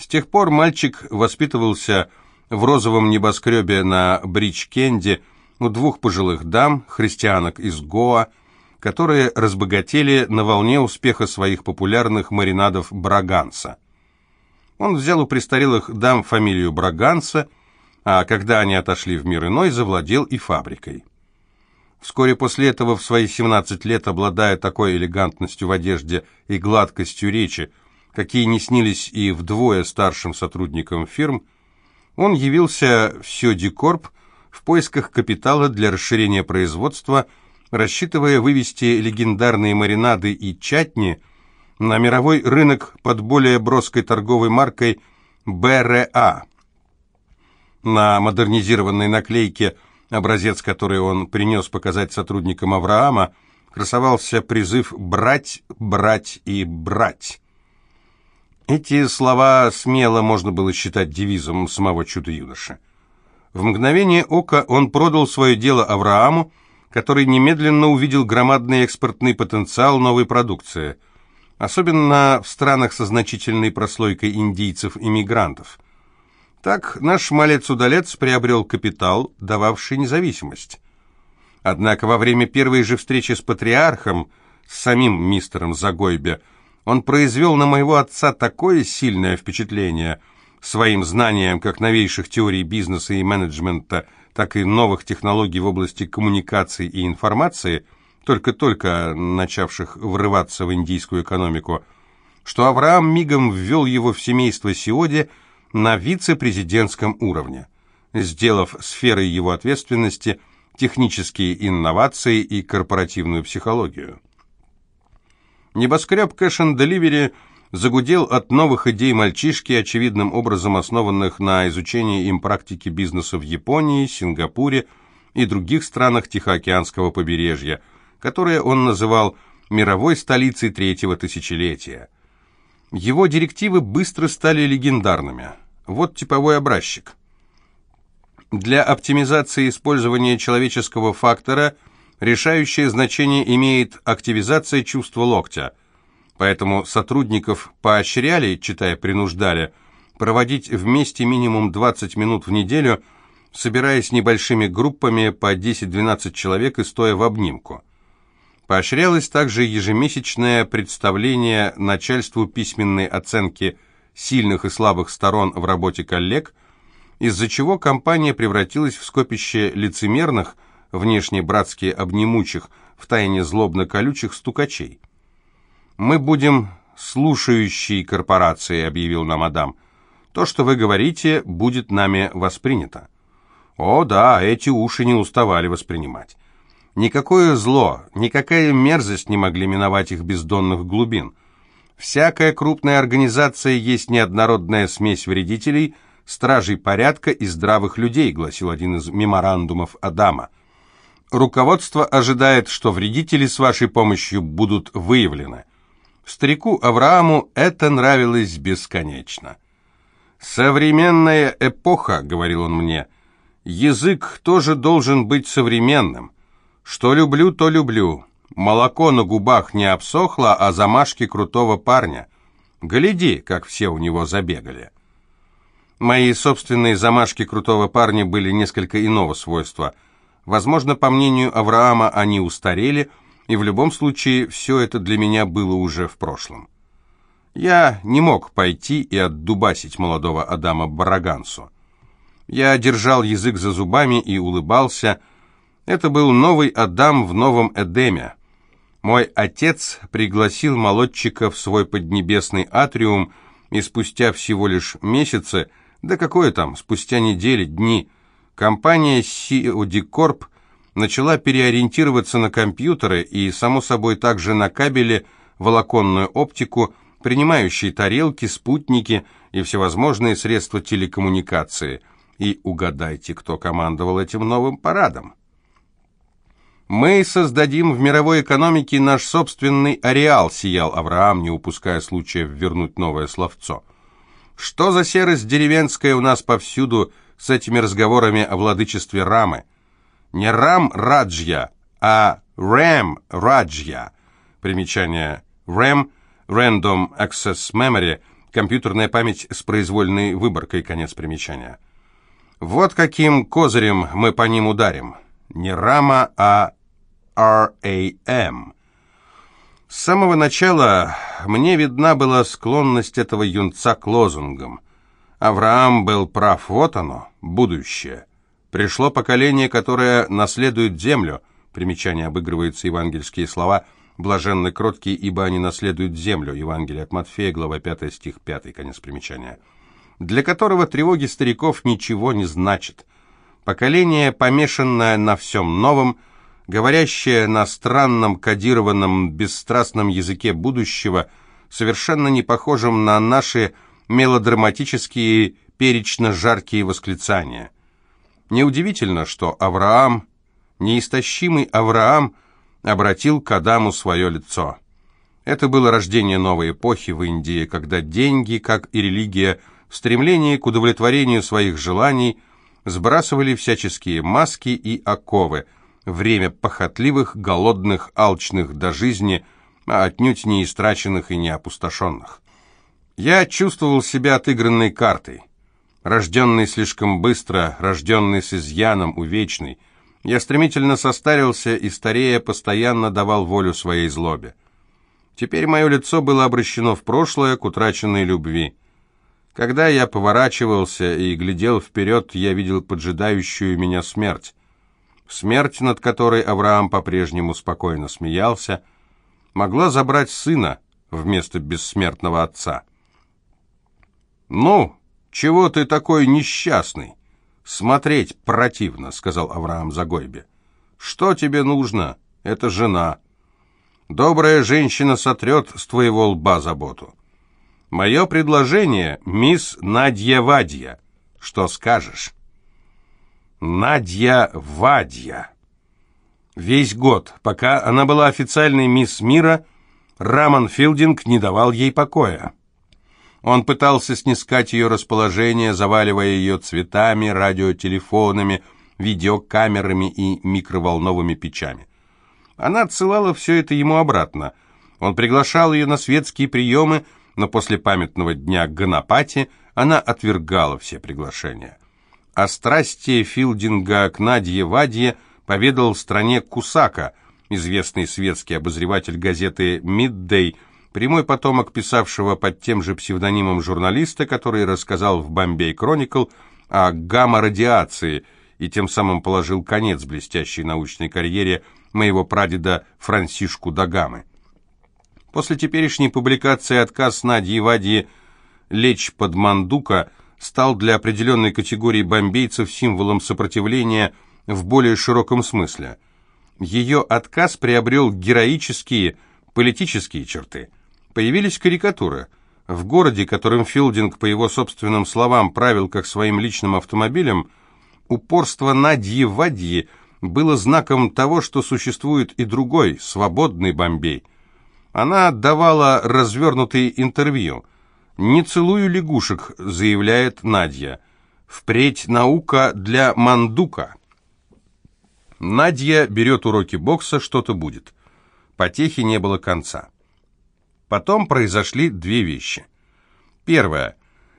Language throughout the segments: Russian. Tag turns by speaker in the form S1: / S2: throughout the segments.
S1: С тех пор мальчик воспитывался в розовом небоскребе на Бридж-Кенде у двух пожилых дам, христианок из Гоа, которые разбогатели на волне успеха своих популярных маринадов Браганса. Он взял у престарелых дам фамилию Браганса, а когда они отошли в мир иной, завладел и фабрикой. Вскоре после этого, в свои 17 лет, обладая такой элегантностью в одежде и гладкостью речи, какие не снились и вдвое старшим сотрудникам фирм, он явился в Сёдикорп в поисках капитала для расширения производства, рассчитывая вывести легендарные маринады и чатни на мировой рынок под более броской торговой маркой БРА. На модернизированной наклейке – образец, который он принес показать сотрудникам Авраама, красовался призыв «брать, брать и брать». Эти слова смело можно было считать девизом самого чудо-юноши. В мгновение ока он продал свое дело Аврааму, который немедленно увидел громадный экспортный потенциал новой продукции, особенно в странах со значительной прослойкой индийцев-иммигрантов – так наш малец-удалец приобрел капитал, дававший независимость. Однако во время первой же встречи с патриархом, с самим мистером Загойбе, он произвел на моего отца такое сильное впечатление своим знанием как новейших теорий бизнеса и менеджмента, так и новых технологий в области коммуникации и информации, только-только начавших врываться в индийскую экономику, что Авраам мигом ввел его в семейство Сиоди – на вице-президентском уровне, сделав сферой его ответственности технические инновации и корпоративную психологию. Небоскреб and Delivery загудел от новых идей мальчишки, очевидным образом основанных на изучении им практики бизнеса в Японии, Сингапуре и других странах Тихоокеанского побережья, которые он называл мировой столицей третьего тысячелетия – его директивы быстро стали легендарными. Вот типовой образчик. Для оптимизации использования человеческого фактора решающее значение имеет активизация чувства локтя. Поэтому сотрудников поощряли, читая принуждали, проводить вместе минимум 20 минут в неделю, собираясь небольшими группами по 10-12 человек и стоя в обнимку. Поощрялось также ежемесячное представление начальству письменной оценки сильных и слабых сторон в работе коллег, из-за чего компания превратилась в скопище лицемерных, внешне братски обнимучих, втайне злобно-колючих стукачей. «Мы будем слушающей корпорацией», — объявил нам Адам. «То, что вы говорите, будет нами воспринято». О да, эти уши не уставали воспринимать. Никакое зло, никакая мерзость не могли миновать их бездонных глубин. Всякая крупная организация есть неоднородная смесь вредителей, стражей порядка и здравых людей, гласил один из меморандумов Адама. Руководство ожидает, что вредители с вашей помощью будут выявлены. Старику Аврааму это нравилось бесконечно. «Современная эпоха», — говорил он мне, — «язык тоже должен быть современным». Что люблю, то люблю. Молоко на губах не обсохло, а замашки крутого парня. Гляди, как все у него забегали. Мои собственные замашки крутого парня были несколько иного свойства. Возможно, по мнению Авраама, они устарели, и в любом случае все это для меня было уже в прошлом. Я не мог пойти и отдубасить молодого Адама Барагансу. Я держал язык за зубами и улыбался, это был новый Адам в новом Эдеме. Мой отец пригласил молодчика в свой поднебесный атриум, и спустя всего лишь месяцы, да какое там, спустя недели, дни, компания COD Corp начала переориентироваться на компьютеры и, само собой, также на кабели, волоконную оптику, принимающие тарелки, спутники и всевозможные средства телекоммуникации. И угадайте, кто командовал этим новым парадом. «Мы создадим в мировой экономике наш собственный ареал», — сиял Авраам, не упуская случая вернуть новое словцо. «Что за серость деревенская у нас повсюду с этими разговорами о владычестве Рамы? Не Рам Раджья, а Рэм Раджья». Примечание «Рэм» — Random Access Memory, Компьютерная память с произвольной выборкой, конец примечания. Вот каким козырем мы по ним ударим. Не рама, а RAM. С самого начала мне видна была склонность этого юнца к лозунгам. Авраам был прав, вот оно, будущее. Пришло поколение, которое наследует землю. Примечание обыгрываются евангельские слова «блаженны кроткие, ибо они наследуют землю». Евангелие от Матфея, глава 5, стих 5, конец примечания. Для которого тревоги стариков ничего не значат. Поколение, помешанное на всем новом, говорящее на странном кодированном бесстрастном языке будущего, совершенно не похожем на наши мелодраматические перечно-жаркие восклицания – Неудивительно, что Авраам, неистощимый Авраам, обратил к Адаму свое лицо. Это было рождение новой эпохи в Индии, когда деньги, как и религия, в стремлении к удовлетворению своих желаний сбрасывали всяческие маски и оковы, время похотливых, голодных, алчных до жизни, а отнюдь не истраченных и не опустошенных. Я чувствовал себя отыгранной картой рожденный слишком быстро, рожденный с изъяном, увечный. Я стремительно состарился и, старея, постоянно давал волю своей злобе. Теперь мое лицо было обращено в прошлое к утраченной любви. Когда я поворачивался и глядел вперед, я видел поджидающую меня смерть. Смерть, над которой Авраам по-прежнему спокойно смеялся, могла забрать сына вместо бессмертного отца. «Ну, «Чего ты такой несчастный?» «Смотреть противно», — сказал Авраам Загойбе. «Что тебе нужно? Это жена. Добрая женщина сотрет с твоего лба заботу. Мое предложение — мисс Надья Вадья. Что скажешь?» Надья Вадья. Весь год, пока она была официальной мисс мира, Раман Филдинг не давал ей покоя. Он пытался снискать ее расположение, заваливая ее цветами, радиотелефонами, видеокамерами и микроволновыми печами. Она отсылала все это ему обратно. Он приглашал ее на светские приемы, но после памятного дня Ганапати она отвергала все приглашения. О страсти Филдинга к Надье Вадье поведал в стране Кусака, известный светский обозреватель газеты «Миддей», прямой потомок писавшего под тем же псевдонимом журналиста, который рассказал в «Бомбей Кроникл» о гамма-радиации и тем самым положил конец блестящей научной карьере моего прадеда Франсишку Дагамы. После теперешней публикации отказ Надьи Вадьи лечь под мандука стал для определенной категории бомбейцев символом сопротивления в более широком смысле. Ее отказ приобрел героические политические черты – Появились карикатуры. В городе, которым Филдинг, по его собственным словам, правил как своим личным автомобилем, упорство Надьи Вадьи было знаком того, что существует и другой, свободный Бомбей. Она отдавала развернутые интервью. «Не целую лягушек», — заявляет Надья. «Впредь наука для мандука». Надья берет уроки бокса, что-то будет. Потехи не было конца. Потом произошли две вещи. Первое.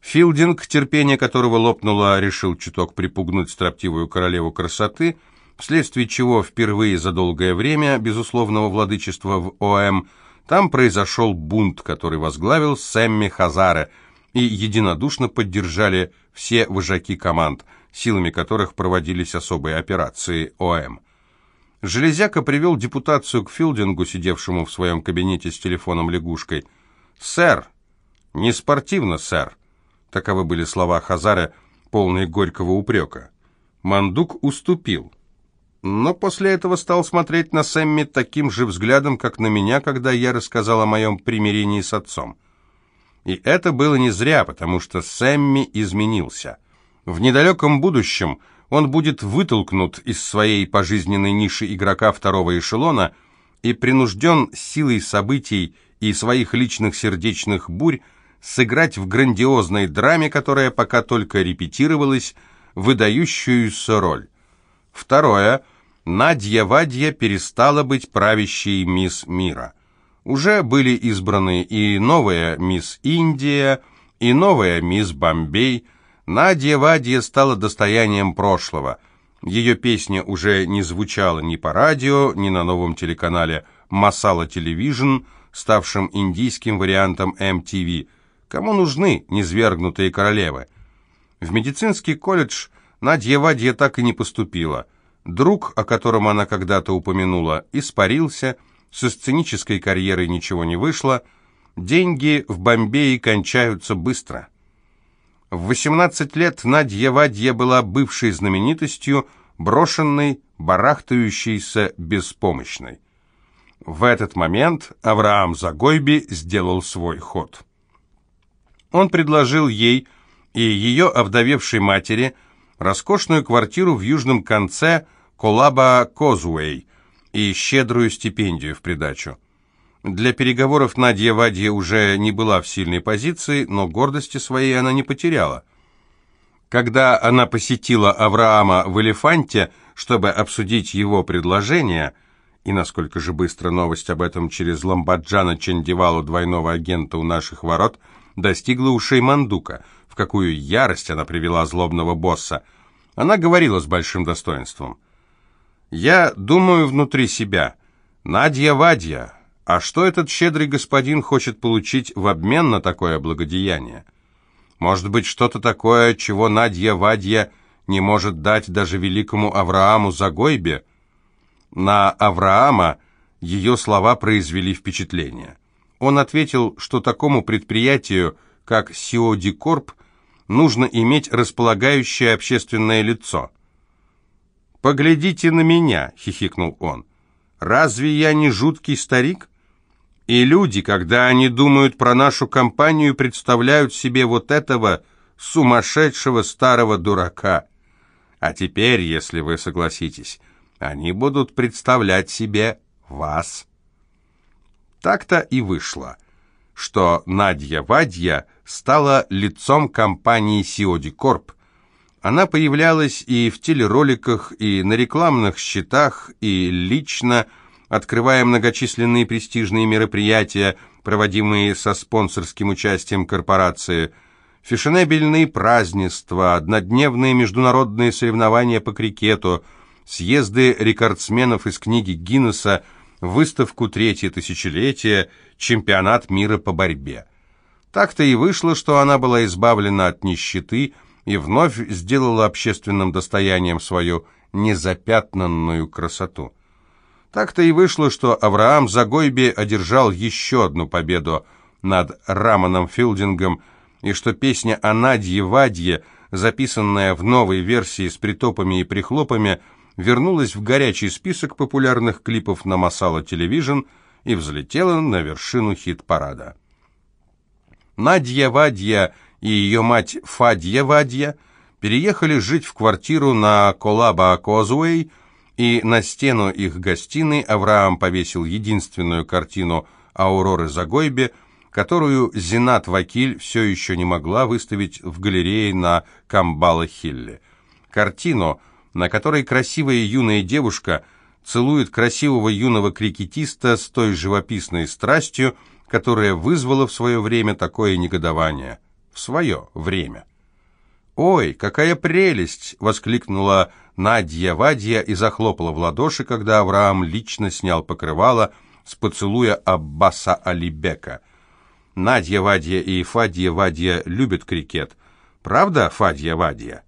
S1: Филдинг, терпение которого лопнуло, решил чуток припугнуть строптивую королеву красоты, вследствие чего впервые за долгое время безусловного владычества в ОМ там произошел бунт, который возглавил Сэмми Хазаре, и единодушно поддержали все вожаки команд, силами которых проводились особые операции ОМ. Железяка привел депутацию к Филдингу, сидевшему в своем кабинете с телефоном-лягушкой. «Сэр!» «Не спортивно, сэр!» Таковы были слова Хазара, полные горького упрека. Мандук уступил. Но после этого стал смотреть на Сэмми таким же взглядом, как на меня, когда я рассказал о моем примирении с отцом. И это было не зря, потому что Сэмми изменился. В недалеком будущем он будет вытолкнут из своей пожизненной ниши игрока второго эшелона и принужден силой событий и своих личных сердечных бурь сыграть в грандиозной драме, которая пока только репетировалась, выдающуюся роль. Второе. Надья Вадья перестала быть правящей мисс мира. Уже были избраны и новая мисс Индия – и новая мисс Бомбей, Надя Вадья стала достоянием прошлого. Ее песня уже не звучала ни по радио, ни на новом телеканале «Масала Телевижн», ставшем индийским вариантом MTV. Кому нужны низвергнутые королевы? В медицинский колледж Надя Вадья так и не поступила. Друг, о котором она когда-то упомянула, испарился, со сценической карьерой ничего не вышло, деньги в Бомбее кончаются быстро. В 18 лет Надя Вадья была бывшей знаменитостью, брошенной, барахтающейся, беспомощной. В этот момент Авраам Загойби сделал свой ход. Он предложил ей и ее овдовевшей матери роскошную квартиру в южном конце Колаба Козуэй и щедрую стипендию в придачу. Для переговоров Надя Вадья уже не была в сильной позиции, но гордости своей она не потеряла. Когда она посетила Авраама в Элефанте, чтобы обсудить его предложение, и насколько же быстро новость об этом через Ламбаджана Чендивалу, двойного агента у наших ворот, достигла ушей Мандука, в какую ярость она привела злобного босса. Она говорила с большим достоинством. «Я думаю внутри себя. Надя Вадья, а что этот щедрый господин хочет получить в обмен на такое благодеяние? Может быть, что-то такое, чего Надя Вадья не может дать даже великому Аврааму Загойбе?» На Авраама ее слова произвели впечатление. Он ответил, что такому предприятию, как Сиоди Корп, нужно иметь располагающее общественное лицо. «Поглядите на меня», — хихикнул он. «Разве я не жуткий старик?» И люди, когда они думают про нашу компанию, представляют себе вот этого сумасшедшего старого дурака. А теперь, если вы согласитесь, они будут представлять себе вас. Так-то и вышло, что Надя Вадья стала лицом компании Сиоди Корп. Она появлялась и в телероликах, и на рекламных счетах, и лично, открывая многочисленные престижные мероприятия, проводимые со спонсорским участием корпорации, фешенебельные празднества, однодневные международные соревнования по крикету – съезды рекордсменов из книги Гиннесса, выставку «Третье тысячелетие», чемпионат мира по борьбе. Так-то и вышло, что она была избавлена от нищеты и вновь сделала общественным достоянием свою незапятнанную красоту. Так-то и вышло, что Авраам Загойби одержал еще одну победу над Раманом Филдингом, и что песня о Надье Вадье, записанная в новой версии с притопами и прихлопами, вернулась в горячий список популярных клипов на Масала Телевижн и взлетела на вершину хит-парада. Надья Вадья и ее мать Фадья Вадья переехали жить в квартиру на Колаба Козуэй, и на стену их гостиной Авраам повесил единственную картину Ауроры Загойбе, которую Зинат Вакиль все еще не могла выставить в галерее на Камбала-Хилле. Картину – на которой красивая юная девушка целует красивого юного крикетиста с той живописной страстью, которая вызвала в свое время такое негодование. В свое время. «Ой, какая прелесть!» — воскликнула Надя Вадья и захлопала в ладоши, когда Авраам лично снял покрывало с поцелуя Аббаса Алибека. Надя Вадья и Фадья Вадья любят крикет. Правда, Фадья Вадья?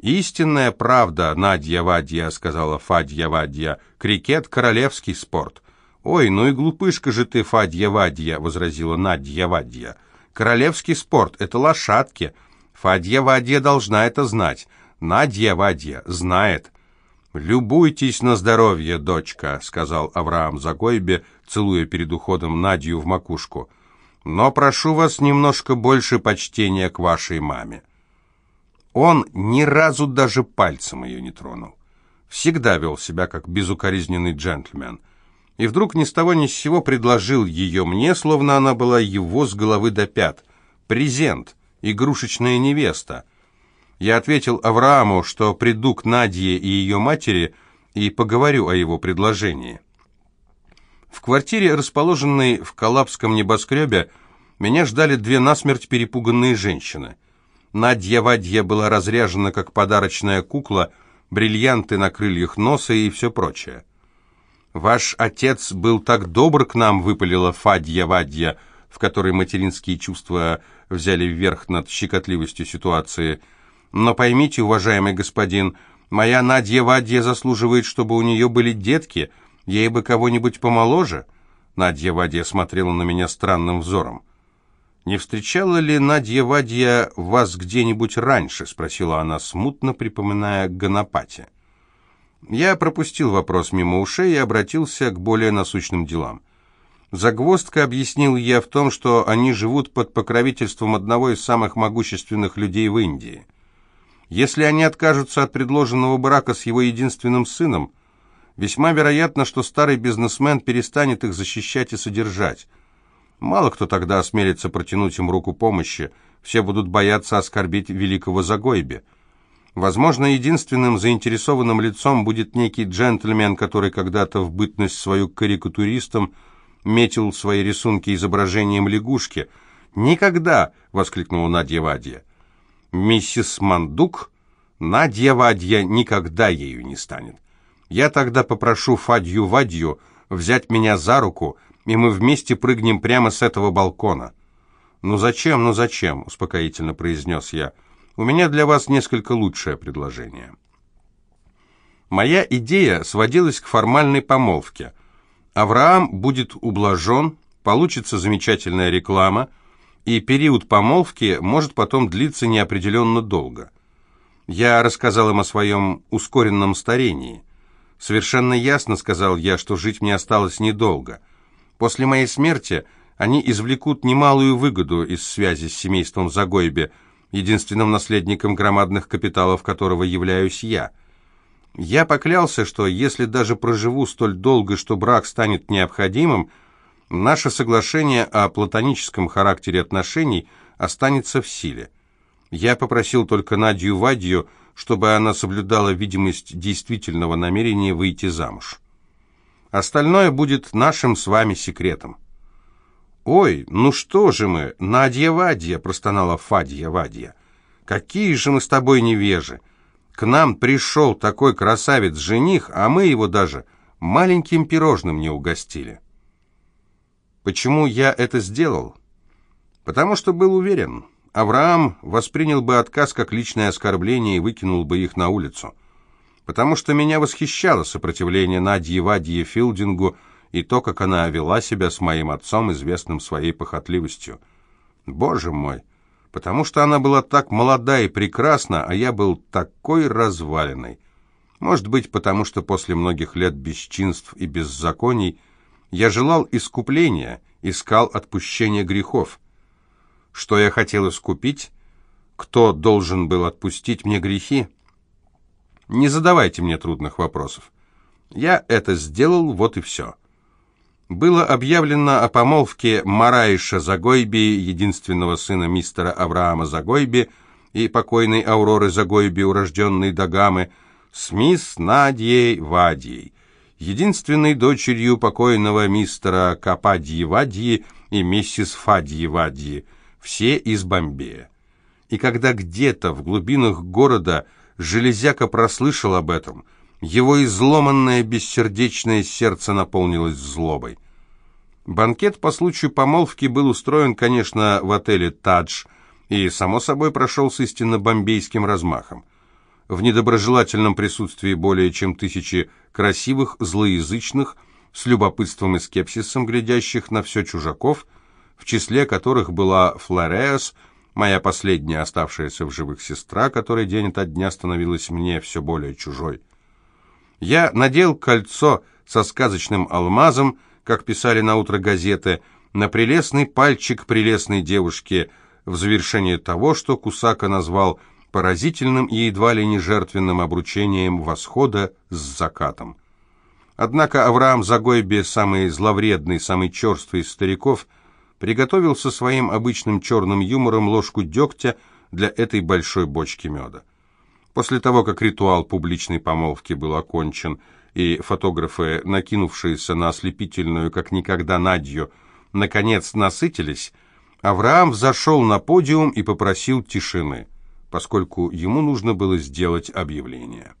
S1: «Истинная правда, Надя Вадья», — сказала Фадья Вадья. «Крикет — королевский спорт». «Ой, ну и глупышка же ты, Фадья Вадья», — возразила Надя Вадья. «Королевский спорт — это лошадки. Фадья Вадья должна это знать. Надя Вадья знает». «Любуйтесь на здоровье, дочка», — сказал Авраам Загойбе, целуя перед уходом Надю в макушку. «Но прошу вас немножко больше почтения к вашей маме». Он ни разу даже пальцем ее не тронул. Всегда вел себя как безукоризненный джентльмен. И вдруг ни с того ни с сего предложил ее мне, словно она была его с головы до пят. Презент, игрушечная невеста. Я ответил Аврааму, что приду к Надье и ее матери и поговорю о его предложении. В квартире, расположенной в Калабском небоскребе, меня ждали две насмерть перепуганные женщины. Надья Вадья была разряжена, как подарочная кукла, бриллианты на крыльях носа и все прочее. «Ваш отец был так добр к нам», — выпалила Фадья Вадья, в которой материнские чувства взяли вверх над щекотливостью ситуации. «Но поймите, уважаемый господин, моя Надья Вадья заслуживает, чтобы у нее были детки, ей бы кого-нибудь помоложе». Надья Вадья смотрела на меня странным взором. «Не встречала ли Надья Вадья вас где-нибудь раньше?» — спросила она, смутно припоминая Гонопати. Я пропустил вопрос мимо ушей и обратился к более насущным делам. Загвоздка объяснил я в том, что они живут под покровительством одного из самых могущественных людей в Индии. Если они откажутся от предложенного брака с его единственным сыном, весьма вероятно, что старый бизнесмен перестанет их защищать и содержать. Мало кто тогда осмелится протянуть им руку помощи, все будут бояться оскорбить великого Загойбе. Возможно, единственным заинтересованным лицом будет некий джентльмен, который когда-то в бытность свою карикатуристом метил свои рисунки изображением лягушки. «Никогда!» — воскликнула Надя Вадья. «Миссис Мандук? Надя Вадья никогда ею не станет. Я тогда попрошу Фадью Вадью взять меня за руку, и мы вместе прыгнем прямо с этого балкона». «Ну зачем, ну зачем?» — успокоительно произнес я. — у меня для вас несколько лучшее предложение. Моя идея сводилась к формальной помолвке. Авраам будет ублажен, получится замечательная реклама, и период помолвки может потом длиться неопределенно долго. Я рассказал им о своем ускоренном старении. Совершенно ясно сказал я, что жить мне осталось недолго. После моей смерти они извлекут немалую выгоду из связи с семейством Загойбе – единственным наследником громадных капиталов которого являюсь я. Я поклялся, что если даже проживу столь долго, что брак станет необходимым, наше соглашение о платоническом характере отношений останется в силе. Я попросил только Надю Вадью, чтобы она соблюдала видимость действительного намерения выйти замуж. Остальное будет нашим с вами секретом. «Ой, ну что же мы, Надя Вадья!» — простонала Фадья Вадья. «Какие же мы с тобой невежи! К нам пришел такой красавец-жених, а мы его даже маленьким пирожным не угостили». Почему я это сделал? Потому что был уверен, Авраам воспринял бы отказ как личное оскорбление и выкинул бы их на улицу. Потому что меня восхищало сопротивление Надьи Вадье Филдингу, и то, как она вела себя с моим отцом, известным своей похотливостью. Боже мой! Потому что она была так молода и прекрасна, а я был такой разваленный. Может быть, потому что после многих лет бесчинств и беззаконий я желал искупления, искал отпущения грехов. Что я хотел искупить? Кто должен был отпустить мне грехи? Не задавайте мне трудных вопросов. Я это сделал, вот и все было объявлено о помолвке Мараиша Загойби, единственного сына мистера Авраама Загойби и покойной Ауроры Загойби, урожденной Дагамы, с мисс Надьей Вадьей, единственной дочерью покойного мистера Кападьи Вадьи и миссис Фадьи Вадьи, все из Бомбея. И когда где-то в глубинах города Железяка прослышал об этом – его изломанное бессердечное сердце наполнилось злобой. Банкет по случаю помолвки был устроен, конечно, в отеле «Тадж», и, само собой, прошел с истинно бомбейским размахом. В недоброжелательном присутствии более чем тысячи красивых, злоязычных, с любопытством и скепсисом глядящих на все чужаков, в числе которых была Флореас, моя последняя оставшаяся в живых сестра, которая день ото дня становилась мне все более чужой. Я надел кольцо со сказочным алмазом, как писали на утро газеты, на прелестный пальчик прелестной девушки, в завершение того, что Кусака назвал поразительным и едва ли не жертвенным обручением восхода с закатом. Однако Авраам Загойбе, самый зловредный, самый черствый из стариков, приготовил со своим обычным черным юмором ложку дегтя для этой большой бочки меда. После того, как ритуал публичной помолвки был окончен, и фотографы, накинувшиеся на ослепительную, как никогда, Надью, наконец насытились, Авраам взошел на подиум и попросил тишины, поскольку ему нужно было сделать объявление.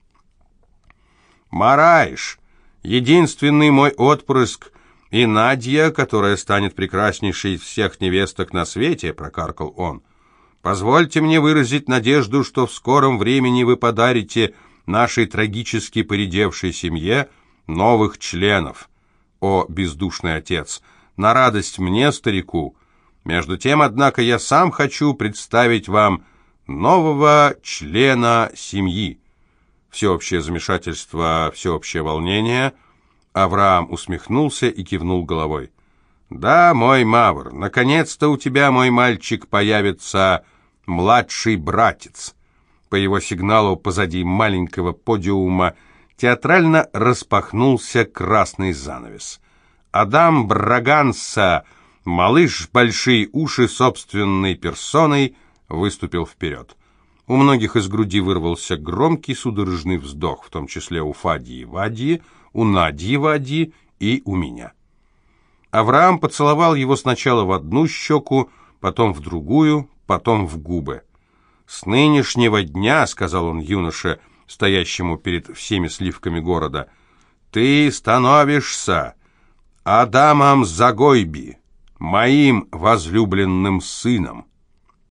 S1: «Мараиш, единственный мой отпрыск, и Надя, которая станет прекраснейшей из всех невесток на свете», — прокаркал он. «Позвольте мне выразить надежду, что в скором времени вы подарите нашей трагически поредевшей семье новых членов. О, бездушный отец, на радость мне, старику. Между тем, однако, я сам хочу представить вам нового члена семьи». Всеобщее замешательство, всеобщее волнение — Авраам усмехнулся и кивнул головой. «Да, мой Мавр, наконец-то у тебя, мой мальчик, появится младший братец». По его сигналу позади маленького подиума театрально распахнулся красный занавес. Адам Браганса, малыш большие уши собственной персоной, выступил вперед. У многих из груди вырвался громкий судорожный вздох, в том числе у Фадии Вадии, у Надьи Вади и у меня. Авраам поцеловал его сначала в одну щеку, потом в другую, потом в губы. «С нынешнего дня, — сказал он юноше, стоящему перед всеми сливками города, — ты становишься Адамом Загойби, моим возлюбленным сыном».